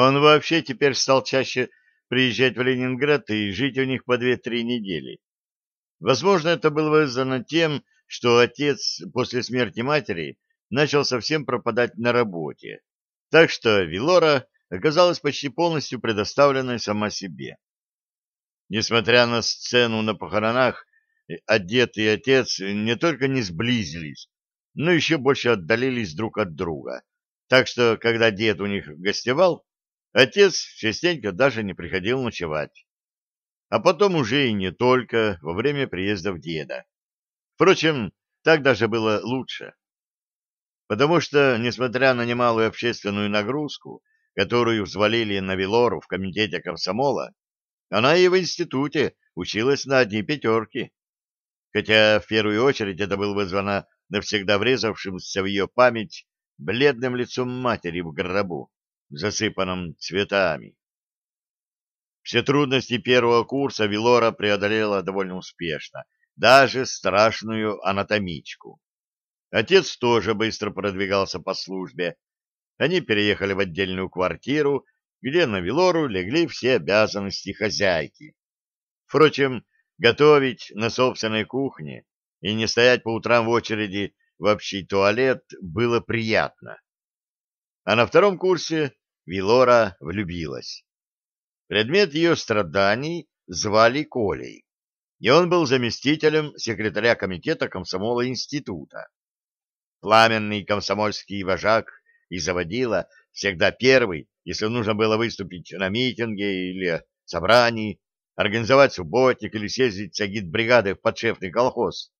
Он вообще теперь стал чаще приезжать в Ленинград и жить у них по две-три недели. Возможно, это было вызвано тем, что отец после смерти матери начал совсем пропадать на работе, так что Вилора оказалась почти полностью предоставленной сама себе. Несмотря на сцену на похоронах, дед и отец не только не сблизились, но еще больше отдалились друг от друга. Так что, когда дед у них гостевал, отец частенько даже не приходил ночевать. А потом уже и не только во время приездов деда. Впрочем, так даже было лучше. Потому что, несмотря на немалую общественную нагрузку, которую взвалили на Вилору в комитете комсомола, она и в институте училась на одни пятерки. Хотя в первую очередь это было вызвано навсегда врезавшимся в ее память бледным лицом матери в гробу, засыпанном цветами. Все трудности первого курса Вилора преодолела довольно успешно, даже страшную анатомичку. Отец тоже быстро продвигался по службе. Они переехали в отдельную квартиру, где на Вилору легли все обязанности хозяйки. Впрочем, готовить на собственной кухне и не стоять по утрам в очереди в общий туалет было приятно. А на втором курсе Вилора влюбилась. Предмет ее страданий звали Колей, и он был заместителем секретаря комитета комсомола института. Пламенный комсомольский вожак и заводила всегда первый, если нужно было выступить на митинге или собрании, организовать субботник или съездить с агитбригадой в подшефный колхоз.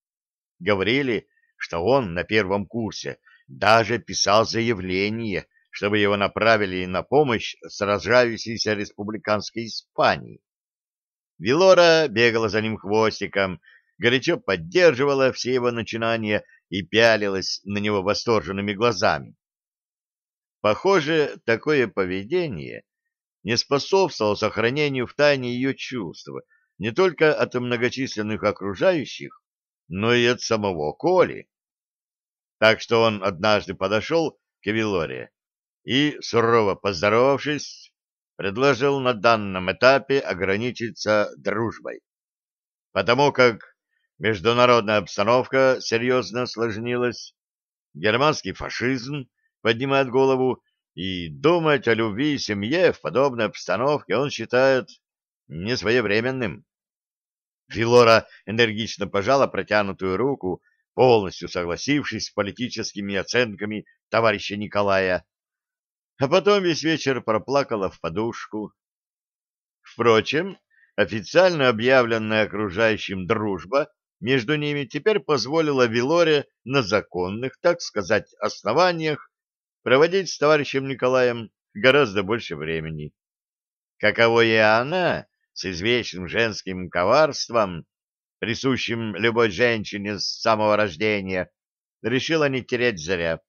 Говорили, что он на первом курсе даже писал заявление, чтобы его направили на помощь сражающейся республиканской Испании. Вилора бегала за ним хвостиком, горячо поддерживала все его начинания и пялилась на него восторженными глазами. Похоже, такое поведение не способствовало сохранению в тайне ее чувств не только от многочисленных окружающих, но и от самого Коли. Так что он однажды подошел к Вилоре и, сурово поздоровавшись, предложил на данном этапе ограничиться дружбой. Потому как международная обстановка серьезно осложнилась, германский фашизм поднимает голову, и думать о любви и семье в подобной обстановке он считает несвоевременным. Филора энергично пожала протянутую руку, полностью согласившись с политическими оценками товарища Николая, а потом весь вечер проплакала в подушку. Впрочем, официально объявленная окружающим дружба между ними теперь позволила Вилоре на законных, так сказать, основаниях проводить с товарищем Николаем гораздо больше времени. Каково и она, с извечным женским коварством, присущим любой женщине с самого рождения, решила не терять зря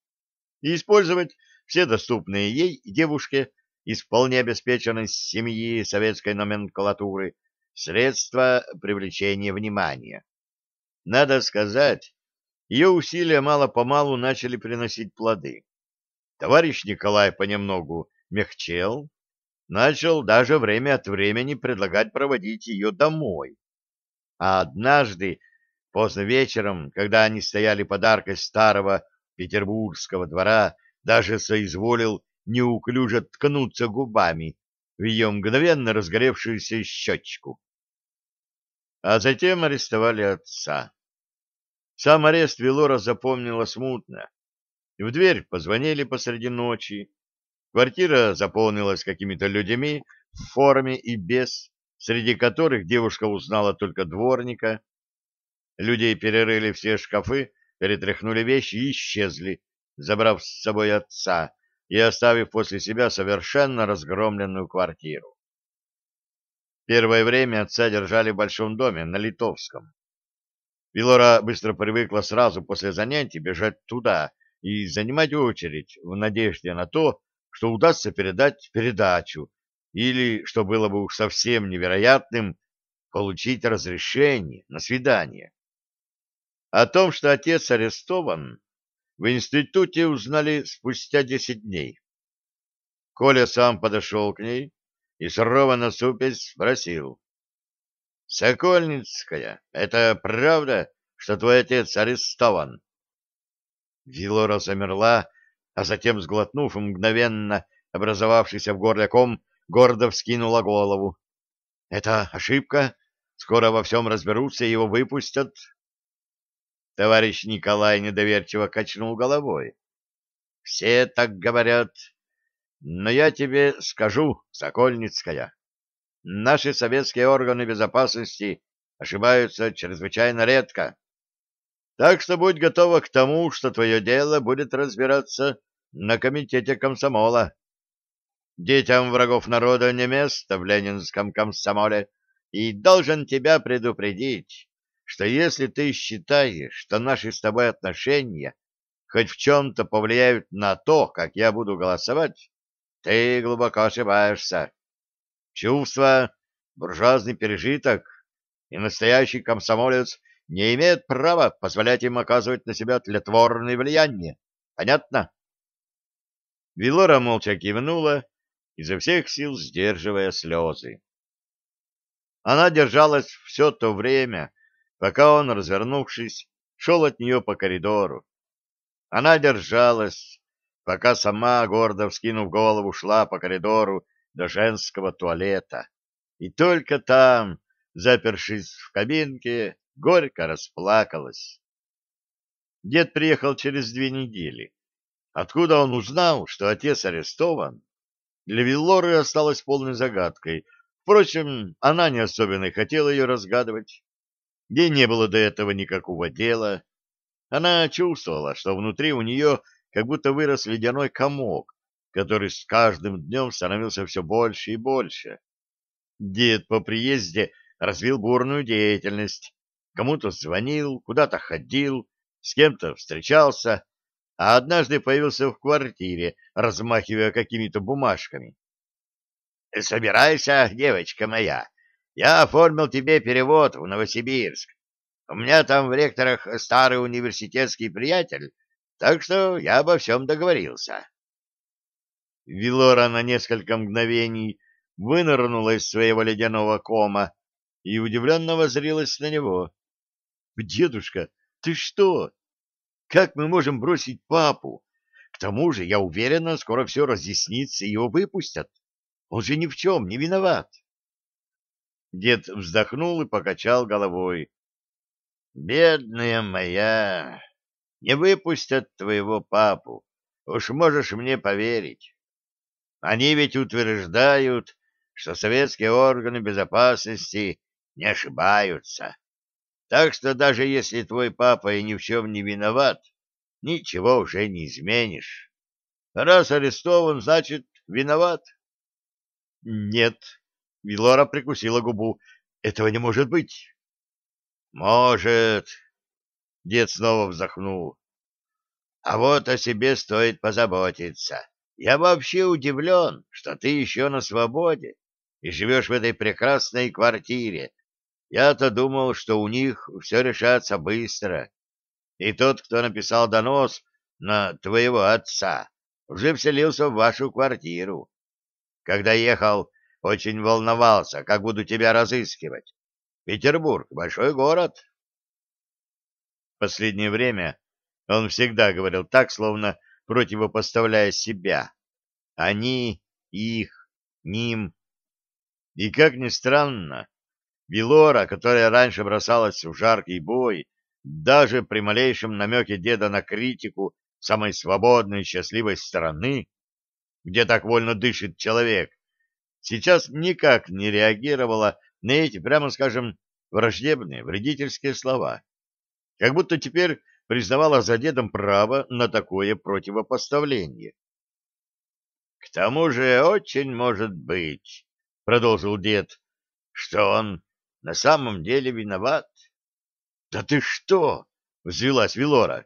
и использовать все доступные ей девушке из вполне обеспеченной семьи советской номенклатуры средства привлечения внимания. Надо сказать, ее усилия мало-помалу начали приносить плоды. Товарищ Николай понемногу мягчел, начал даже время от времени предлагать проводить ее домой. А однажды, поздно вечером, когда они стояли под старого петербургского двора, даже соизволил неуклюже ткнуться губами в ее мгновенно разгоревшуюся щечку. А затем арестовали отца. Сам арест Велора запомнила смутно. В дверь позвонили посреди ночи. Квартира заполнилась какими-то людьми в форме и без, среди которых девушка узнала только дворника. Людей перерыли все шкафы, перетряхнули вещи и исчезли, забрав с собой отца и оставив после себя совершенно разгромленную квартиру. Первое время отца держали в большом доме на Литовском. Вилора быстро привыкла сразу после занятий бежать туда и занимать очередь в надежде на то, что удастся передать передачу или, что было бы уж совсем невероятным, получить разрешение на свидание. О том, что отец арестован, в институте узнали спустя десять дней. Коля сам подошел к ней и сурово насупясь спросил. — Сокольницкая, это правда, что твой отец арестован? Вилора замерла, а затем, сглотнув мгновенно образовавшийся в горле ком, гордо вскинула голову. — Это ошибка? Скоро во всем разберутся и его выпустят? Товарищ Николай недоверчиво качнул головой. — Все так говорят. Но я тебе скажу, Сокольницкая, наши советские органы безопасности ошибаются чрезвычайно редко. Так что будь готова к тому, что твое дело будет разбираться на комитете комсомола. Детям врагов народа не место в ленинском комсомоле, и должен тебя предупредить, что если ты считаешь, что наши с тобой отношения хоть в чем-то повлияют на то, как я буду голосовать, ты глубоко ошибаешься. Чувство, буржуазный пережиток и настоящий комсомолец не имеет права позволять им оказывать на себя тлетворное влияние. Понятно? Вилора молча кивнула, изо всех сил сдерживая слезы. Она держалась все то время, пока он, развернувшись, шел от нее по коридору. Она держалась, пока сама, гордо вскинув голову, шла по коридору до женского туалета. И только там, запершись в кабинке, горько расплакалась. Дед приехал через две недели. Откуда он узнал, что отец арестован, для Виллоры осталось полной загадкой. Впрочем, она не особенно хотела ее разгадывать. Ей не было до этого никакого дела. Она чувствовала, что внутри у нее как будто вырос ледяной комок, который с каждым днем становился все больше и больше. Дед по приезде развил бурную деятельность, кому-то звонил, куда-то ходил, с кем-то встречался, а однажды появился в квартире, размахивая какими-то бумажками. — Собирайся, девочка моя, я оформил тебе перевод в Новосибирск. У меня там в ректорах старый университетский приятель, так что я обо всем договорился. Вилора на несколько мгновений вынырнула из своего ледяного кома и удивленно возрилась на него. Дедушка, ты что? Как мы можем бросить папу? К тому же, я уверена, скоро все разъяснится и его выпустят. Он же ни в чем не виноват. Дед вздохнул и покачал головой. Бедная моя, не выпустят твоего папу. Уж можешь мне поверить. Они ведь утверждают, что советские органы безопасности не ошибаются. Так что даже если твой папа и ни в чем не виноват, ничего уже не изменишь. Раз арестован, значит, виноват. Нет, Вилора прикусила губу. Этого не может быть. Может. Дед снова вздохнул. А вот о себе стоит позаботиться. Я вообще удивлен, что ты еще на свободе и живешь в этой прекрасной квартире, я-то думал, что у них все решается быстро. И тот, кто написал донос на твоего отца, уже вселился в вашу квартиру. Когда ехал, очень волновался, как буду тебя разыскивать. Петербург — большой город. последнее время он всегда говорил так, словно противопоставляя себя. Они, их, ним. И, как ни странно, Вилора, которая раньше бросалась в жаркий бой, даже при малейшем намеке деда на критику самой свободной и счастливой страны, где так вольно дышит человек, сейчас никак не реагировала на эти, прямо скажем, враждебные, вредительские слова. Как будто теперь признавала за дедом право на такое противопоставление. — К тому же очень может быть, — продолжил дед, — что он на самом деле виноват. — Да ты что? — взвелась Вилора.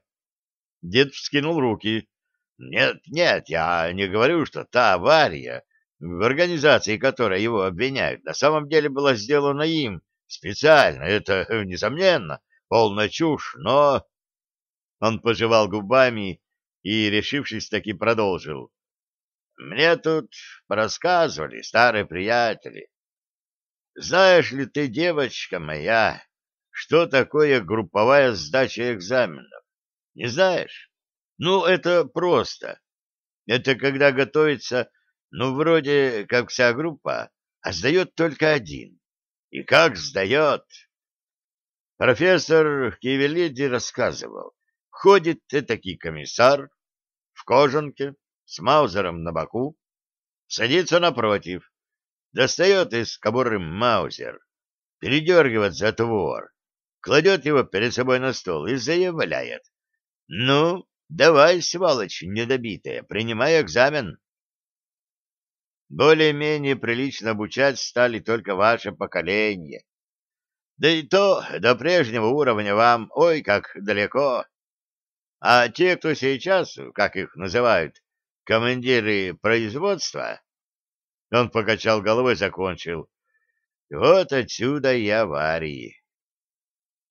Дед вскинул руки. — Нет, нет, я не говорю, что та авария, в организации которой его обвиняют, на самом деле была сделана им специально. Это, несомненно, полная чушь, но... Он пожевал губами и, решившись, таки продолжил. Мне тут рассказывали старые приятели. Знаешь ли ты, девочка моя, что такое групповая сдача экзаменов? Не знаешь? Ну, это просто. Это когда готовится, ну, вроде как вся группа, а сдает только один. И как сдает? Профессор Кивелиди рассказывал. Ходит этакий комиссар в кожанке с маузером на боку, садится напротив, достает из кобуры маузер, передергивает затвор, кладет его перед собой на стол и заявляет. «Ну, давай, сволочь недобитая, принимай экзамен». Более-менее прилично обучать стали только ваше поколение. Да и то до прежнего уровня вам, ой, как далеко. А те, кто сейчас, как их называют, командиры производства, он покачал головой закончил. Вот отсюда и аварии.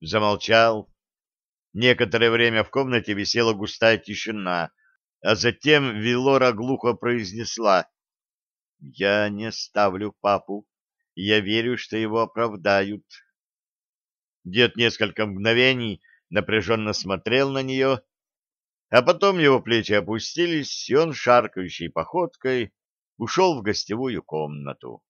Замолчал. Некоторое время в комнате висела густая тишина, а затем Вилора глухо произнесла. «Я не ставлю папу. Я верю, что его оправдают». Дед несколько мгновений напряженно смотрел на нее, а потом его плечи опустились, и он шаркающей походкой ушел в гостевую комнату.